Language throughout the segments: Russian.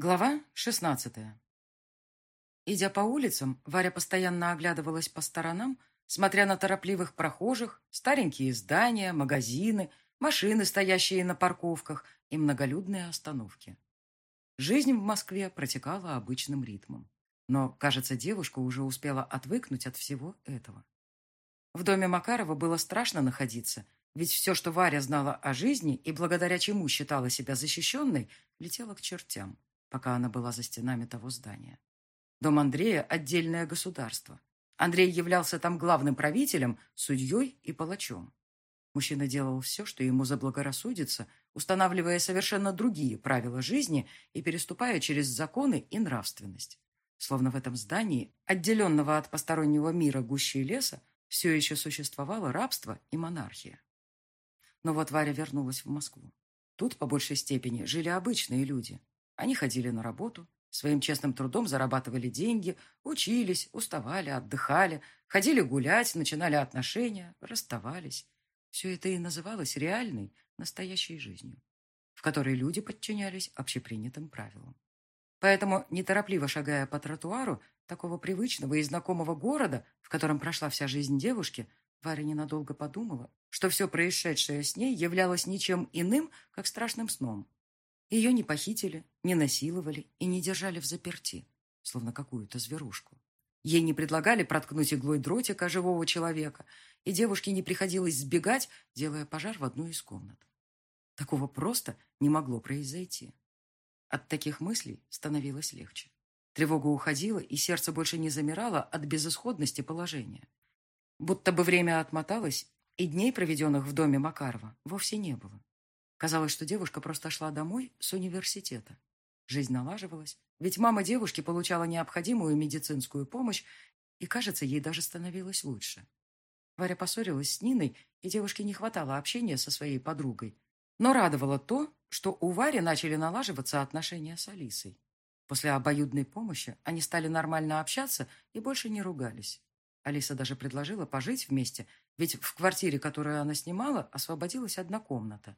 Глава шестнадцатая. Идя по улицам, Варя постоянно оглядывалась по сторонам, смотря на торопливых прохожих, старенькие здания, магазины, машины, стоящие на парковках и многолюдные остановки. Жизнь в Москве протекала обычным ритмом. Но, кажется, девушка уже успела отвыкнуть от всего этого. В доме Макарова было страшно находиться, ведь все, что Варя знала о жизни и благодаря чему считала себя защищенной, летело к чертям, пока она была за стенами того здания. Дом Андрея – отдельное государство. Андрей являлся там главным правителем, судьей и палачом. Мужчина делал все, что ему заблагорассудится, устанавливая совершенно другие правила жизни и переступая через законы и нравственность. Словно в этом здании, отделенного от постороннего мира гущей леса, все еще существовало рабство и монархия. Но вот Варя вернулась в Москву. Тут, по большей степени, жили обычные люди. Они ходили на работу, своим честным трудом зарабатывали деньги, учились, уставали, отдыхали, ходили гулять, начинали отношения, расставались. Все это и называлось реальной, настоящей жизнью, в которой люди подчинялись общепринятым правилам. Поэтому, неторопливо шагая по тротуару такого привычного и знакомого города, в котором прошла вся жизнь девушки, Варя ненадолго подумала, что все происшедшее с ней являлось ничем иным, как страшным сном. Ее не похитили, не насиловали и не держали в заперти, словно какую-то зверушку. Ей не предлагали проткнуть иглой дротика живого человека, и девушке не приходилось сбегать, делая пожар в одну из комнат. Такого просто не могло произойти. От таких мыслей становилось легче. Тревога уходила, и сердце больше не замирало от безысходности положения. Будто бы время отмоталось, и дней, проведенных в доме Макарова, вовсе не было. Казалось, что девушка просто шла домой с университета. Жизнь налаживалась, ведь мама девушки получала необходимую медицинскую помощь, и, кажется, ей даже становилось лучше. Варя поссорилась с Ниной, и девушке не хватало общения со своей подругой. Но радовало то, что у Вари начали налаживаться отношения с Алисой. После обоюдной помощи они стали нормально общаться и больше не ругались. Алиса даже предложила пожить вместе, ведь в квартире, которую она снимала, освободилась одна комната.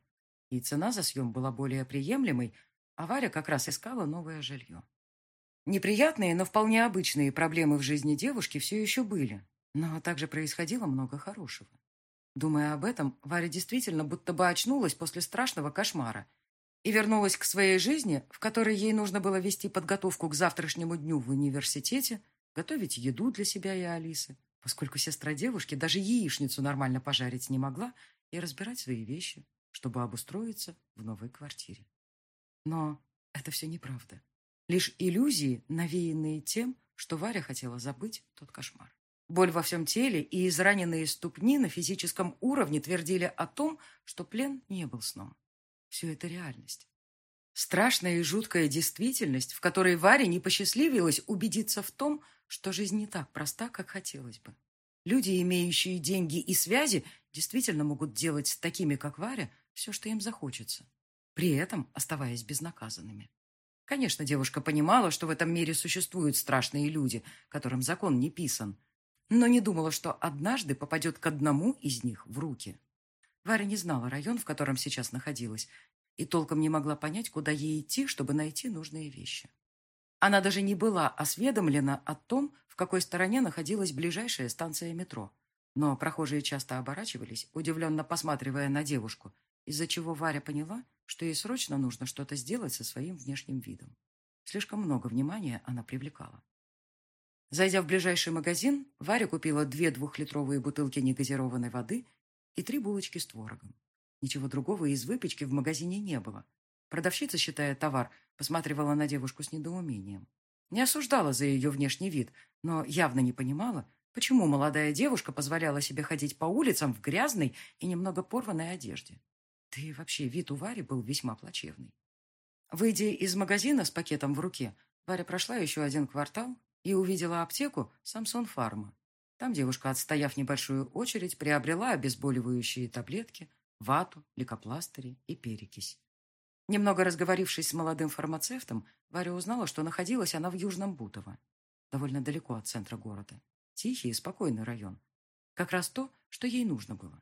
И цена за съем была более приемлемой, а Варя как раз искала новое жилье. Неприятные, но вполне обычные проблемы в жизни девушки все еще были, но также происходило много хорошего. Думая об этом, Варя действительно будто бы очнулась после страшного кошмара и вернулась к своей жизни, в которой ей нужно было вести подготовку к завтрашнему дню в университете, готовить еду для себя и Алисы, поскольку сестра девушки даже яичницу нормально пожарить не могла и разбирать свои вещи, чтобы обустроиться в новой квартире. Но это все неправда. Лишь иллюзии, навеянные тем, что Варя хотела забыть тот кошмар. Боль во всем теле и израненные ступни на физическом уровне твердили о том, что плен не был сном. Все это реальность. Страшная и жуткая действительность, в которой Варе не посчастливилось убедиться в том, что жизнь не так проста, как хотелось бы. Люди, имеющие деньги и связи, действительно могут делать с такими, как Варя, все, что им захочется, при этом оставаясь безнаказанными. Конечно, девушка понимала, что в этом мире существуют страшные люди, которым закон не писан, но не думала, что однажды попадет к одному из них в руки. Варя не знала район, в котором сейчас находилась, и толком не могла понять, куда ей идти, чтобы найти нужные вещи. Она даже не была осведомлена о том, в какой стороне находилась ближайшая станция метро. Но прохожие часто оборачивались, удивленно посматривая на девушку, из-за чего Варя поняла, что ей срочно нужно что-то сделать со своим внешним видом. Слишком много внимания она привлекала. Зайдя в ближайший магазин, Варя купила две двухлитровые бутылки негазированной воды и три булочки с творогом. Ничего другого из выпечки в магазине не было. Продавщица, считая товар, посматривала на девушку с недоумением. Не осуждала за ее внешний вид, но явно не понимала, почему молодая девушка позволяла себе ходить по улицам в грязной и немного порванной одежде. Да и вообще вид у Вари был весьма плачевный. Выйдя из магазина с пакетом в руке, Варя прошла еще один квартал и увидела аптеку «Самсон Фарма». Там девушка, отстояв небольшую очередь, приобрела обезболивающие таблетки, вату, лейкопластыри и перекись. Немного разговорившись с молодым фармацевтом, Варя узнала, что находилась она в Южном Бутово, довольно далеко от центра города. Тихий и спокойный район. Как раз то, что ей нужно было.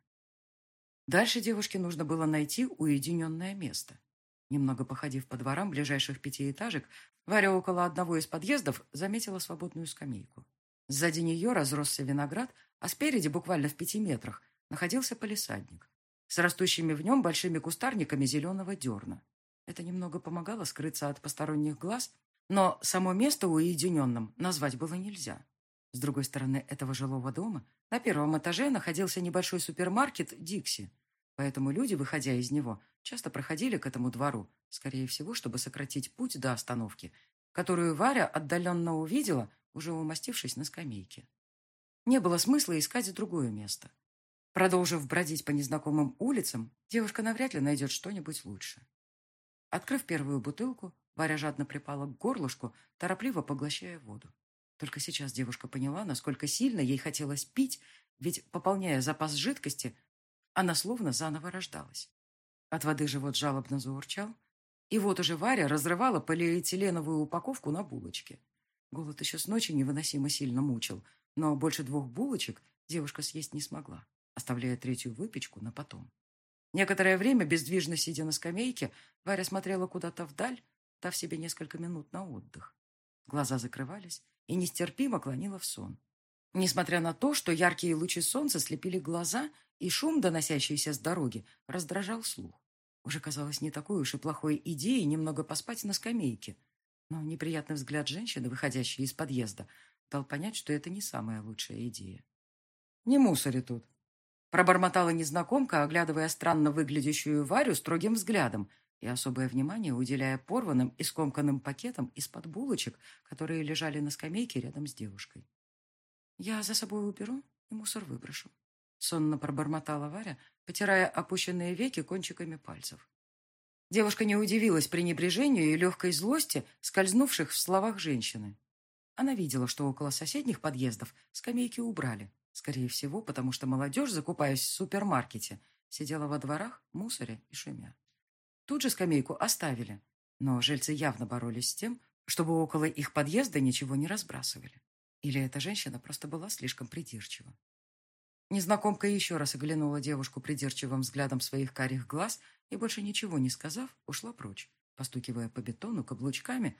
Дальше девушке нужно было найти уединенное место. Немного походив по дворам ближайших пятиэтажек, Варя около одного из подъездов заметила свободную скамейку. Сзади нее разросся виноград, а спереди, буквально в пяти метрах, находился полисадник с растущими в нем большими кустарниками зеленого дерна. Это немного помогало скрыться от посторонних глаз, но само место уединенным назвать было нельзя. С другой стороны этого жилого дома на первом этаже находился небольшой супермаркет «Дикси», поэтому люди, выходя из него, часто проходили к этому двору, скорее всего, чтобы сократить путь до остановки, которую Варя отдаленно увидела, уже умастившись на скамейке. Не было смысла искать другое место. Продолжив бродить по незнакомым улицам, девушка навряд ли найдет что-нибудь лучше. Открыв первую бутылку, Варя жадно припала к горлышку, торопливо поглощая воду. Только сейчас девушка поняла, насколько сильно ей хотелось пить, ведь, пополняя запас жидкости, она словно заново рождалась. От воды живот жалобно заурчал, и вот уже Варя разрывала полиэтиленовую упаковку на булочке. Голод еще с ночи невыносимо сильно мучил, но больше двух булочек девушка съесть не смогла, оставляя третью выпечку на потом. Некоторое время, бездвижно сидя на скамейке, Варя смотрела куда-то вдаль, дав себе несколько минут на отдых. Глаза закрывались и нестерпимо клонила в сон. Несмотря на то, что яркие лучи солнца слепили глаза, и шум, доносящийся с дороги, раздражал слух. Уже казалось не такой уж и плохой идеей немного поспать на скамейке, но неприятный взгляд женщины, выходящей из подъезда, дал понять, что это не самая лучшая идея. «Не мусори тут», — пробормотала незнакомка, оглядывая странно выглядящую Варю строгим взглядом и особое внимание уделяя порванным и скомканным пакетам из-под булочек, которые лежали на скамейке рядом с девушкой. «Я за собой уберу и мусор выброшу», — сонно пробормотала Варя, потирая опущенные веки кончиками пальцев. Девушка не удивилась пренебрежению и легкой злости, скользнувших в словах женщины. Она видела, что около соседних подъездов скамейки убрали. Скорее всего, потому что молодежь, закупаясь в супермаркете, сидела во дворах, мусоре и шумя. Тут же скамейку оставили, но жильцы явно боролись с тем, чтобы около их подъезда ничего не разбрасывали. Или эта женщина просто была слишком придирчива. Незнакомка еще раз оглянула девушку придирчивым взглядом своих карих глаз и, больше ничего не сказав, ушла прочь, постукивая по бетону каблучками,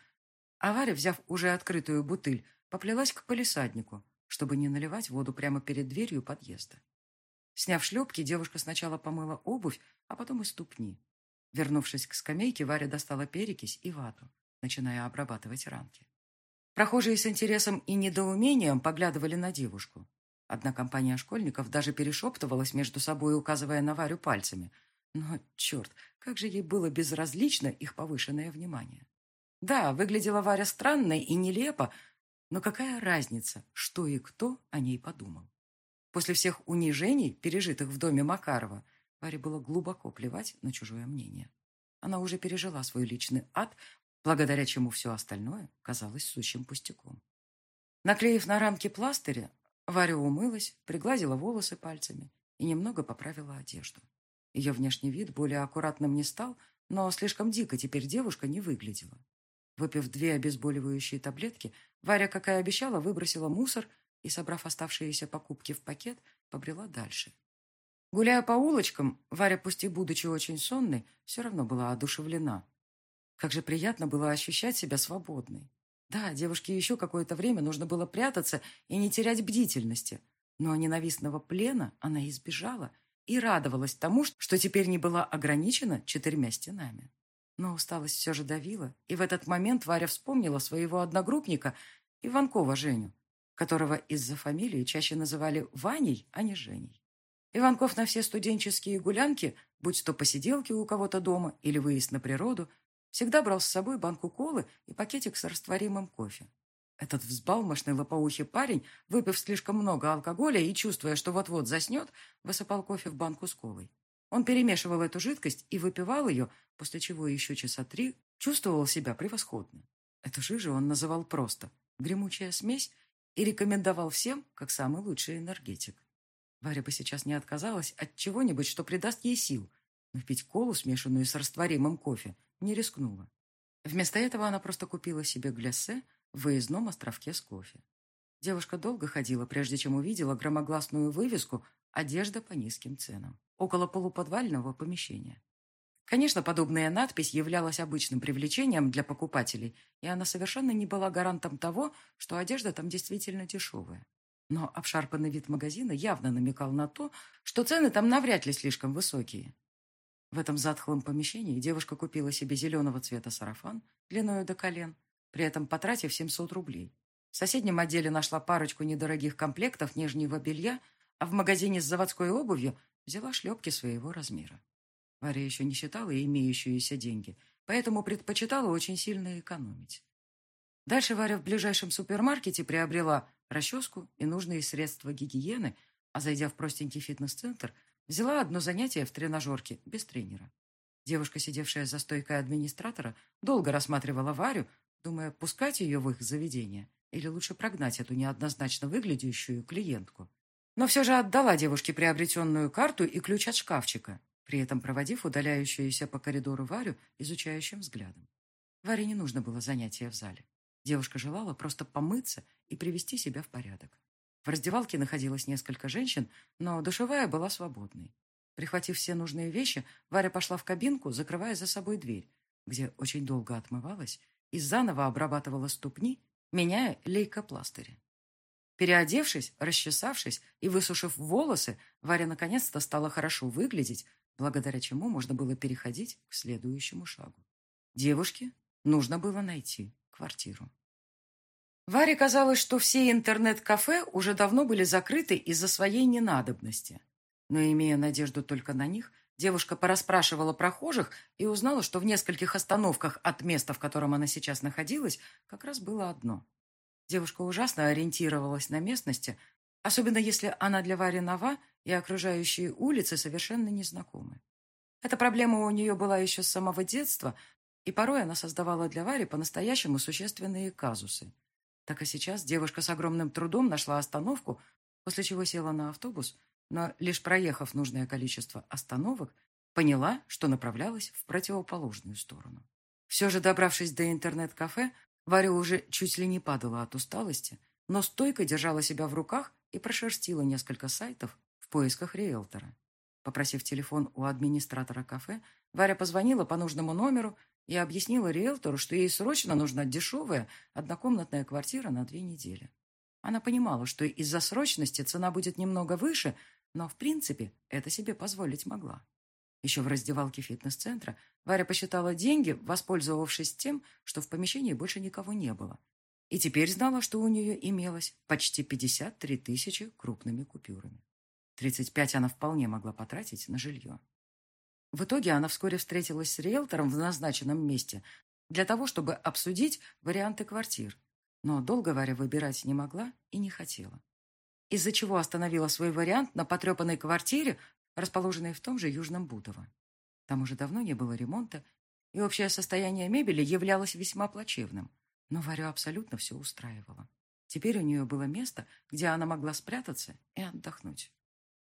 а Варя, взяв уже открытую бутыль, поплелась к полисаднику, чтобы не наливать воду прямо перед дверью подъезда. Сняв шлепки, девушка сначала помыла обувь, а потом и ступни. Вернувшись к скамейке, Варя достала перекись и вату, начиная обрабатывать ранки. Прохожие с интересом и недоумением поглядывали на девушку. Одна компания школьников даже перешептывалась между собой, указывая на Варю пальцами. Но, черт, как же ей было безразлично их повышенное внимание. Да, выглядела Варя странной и нелепо, но какая разница, что и кто о ней подумал? После всех унижений, пережитых в доме Макарова, Варе было глубоко плевать на чужое мнение. Она уже пережила свой личный ад, благодаря чему все остальное казалось сущим пустяком. Наклеив на рамки пластыри, Варя умылась, пригладила волосы пальцами и немного поправила одежду. Ее внешний вид более аккуратным не стал, но слишком дико теперь девушка не выглядела. Выпив две обезболивающие таблетки, Варя, как и обещала, выбросила мусор и, собрав оставшиеся покупки в пакет, побрела дальше. Гуляя по улочкам, Варя, пусть и будучи очень сонной, все равно была одушевлена. Как же приятно было ощущать себя свободной. Да, девушке еще какое-то время нужно было прятаться и не терять бдительности, но ненавистного плена она избежала и радовалась тому, что теперь не была ограничена четырьмя стенами. Но усталость все же давила, и в этот момент Варя вспомнила своего одногруппника Иванкова Женю, которого из-за фамилии чаще называли Ваней, а не Женей. Иванков на все студенческие гулянки, будь то посиделки у кого-то дома или выезд на природу, всегда брал с собой банку колы и пакетик с растворимым кофе. Этот взбалмошный лопоухий парень, выпив слишком много алкоголя и чувствуя, что вот-вот заснет, высыпал кофе в банку с колой. Он перемешивал эту жидкость и выпивал ее, после чего еще часа три чувствовал себя превосходно. Эту жижу он называл просто «гремучая смесь» и рекомендовал всем как самый лучший энергетик. Варя бы сейчас не отказалась от чего-нибудь, что придаст ей сил, но пить колу, смешанную с растворимым кофе, не рискнула. Вместо этого она просто купила себе гляссе в выездном островке с кофе. Девушка долго ходила, прежде чем увидела громогласную вывеску «Одежда по низким ценам» около полуподвального помещения. Конечно, подобная надпись являлась обычным привлечением для покупателей, и она совершенно не была гарантом того, что одежда там действительно дешевая. Но обшарпанный вид магазина явно намекал на то, что цены там навряд ли слишком высокие. В этом затхлом помещении девушка купила себе зеленого цвета сарафан длиною до колен, при этом потратив 700 рублей. В соседнем отделе нашла парочку недорогих комплектов нижнего белья, а в магазине с заводской обувью взяла шлепки своего размера. Варя еще не считала имеющиеся деньги, поэтому предпочитала очень сильно экономить. Дальше Варя в ближайшем супермаркете приобрела расческу и нужные средства гигиены, а зайдя в простенький фитнес-центр, взяла одно занятие в тренажерке без тренера. Девушка, сидевшая за стойкой администратора, долго рассматривала Варю, думая, пускать ее в их заведение или лучше прогнать эту неоднозначно выглядящую клиентку. Но все же отдала девушке приобретенную карту и ключ от шкафчика при этом проводив удаляющуюся по коридору Варю изучающим взглядом. Варе не нужно было занятия в зале. Девушка желала просто помыться и привести себя в порядок. В раздевалке находилось несколько женщин, но душевая была свободной. Прихватив все нужные вещи, Варя пошла в кабинку, закрывая за собой дверь, где очень долго отмывалась и заново обрабатывала ступни, меняя лейкопластыри. Переодевшись, расчесавшись и высушив волосы, Варя наконец-то стала хорошо выглядеть, благодаря чему можно было переходить к следующему шагу. Девушке нужно было найти квартиру. Варе казалось, что все интернет-кафе уже давно были закрыты из-за своей ненадобности. Но, имея надежду только на них, девушка порасспрашивала прохожих и узнала, что в нескольких остановках от места, в котором она сейчас находилась, как раз было одно. Девушка ужасно ориентировалась на местности, особенно если она для Вари нова и окружающие улицы совершенно незнакомы. Эта проблема у нее была еще с самого детства, и порой она создавала для Вари по-настоящему существенные казусы. Так и сейчас девушка с огромным трудом нашла остановку, после чего села на автобус, но лишь проехав нужное количество остановок, поняла, что направлялась в противоположную сторону. Все же, добравшись до интернет-кафе, Варя уже чуть ли не падала от усталости, но стойко держала себя в руках и прошерстила несколько сайтов, в поисках риэлтора. Попросив телефон у администратора кафе, Варя позвонила по нужному номеру и объяснила риэлтору, что ей срочно нужна дешевая однокомнатная квартира на две недели. Она понимала, что из-за срочности цена будет немного выше, но, в принципе, это себе позволить могла. Еще в раздевалке фитнес-центра Варя посчитала деньги, воспользовавшись тем, что в помещении больше никого не было. И теперь знала, что у нее имелось почти 53 тысячи крупными купюрами. 35 она вполне могла потратить на жилье. В итоге она вскоре встретилась с риэлтором в назначенном месте для того, чтобы обсудить варианты квартир. Но долго Варя выбирать не могла и не хотела. Из-за чего остановила свой вариант на потрепанной квартире, расположенной в том же Южном Бутово. Там уже давно не было ремонта, и общее состояние мебели являлось весьма плачевным. Но Варю абсолютно все устраивало. Теперь у нее было место, где она могла спрятаться и отдохнуть.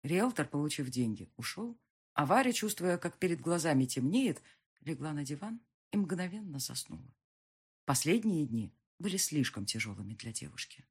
Риэлтор, получив деньги, ушел, а Варя, чувствуя, как перед глазами темнеет, легла на диван и мгновенно заснула. Последние дни были слишком тяжелыми для девушки.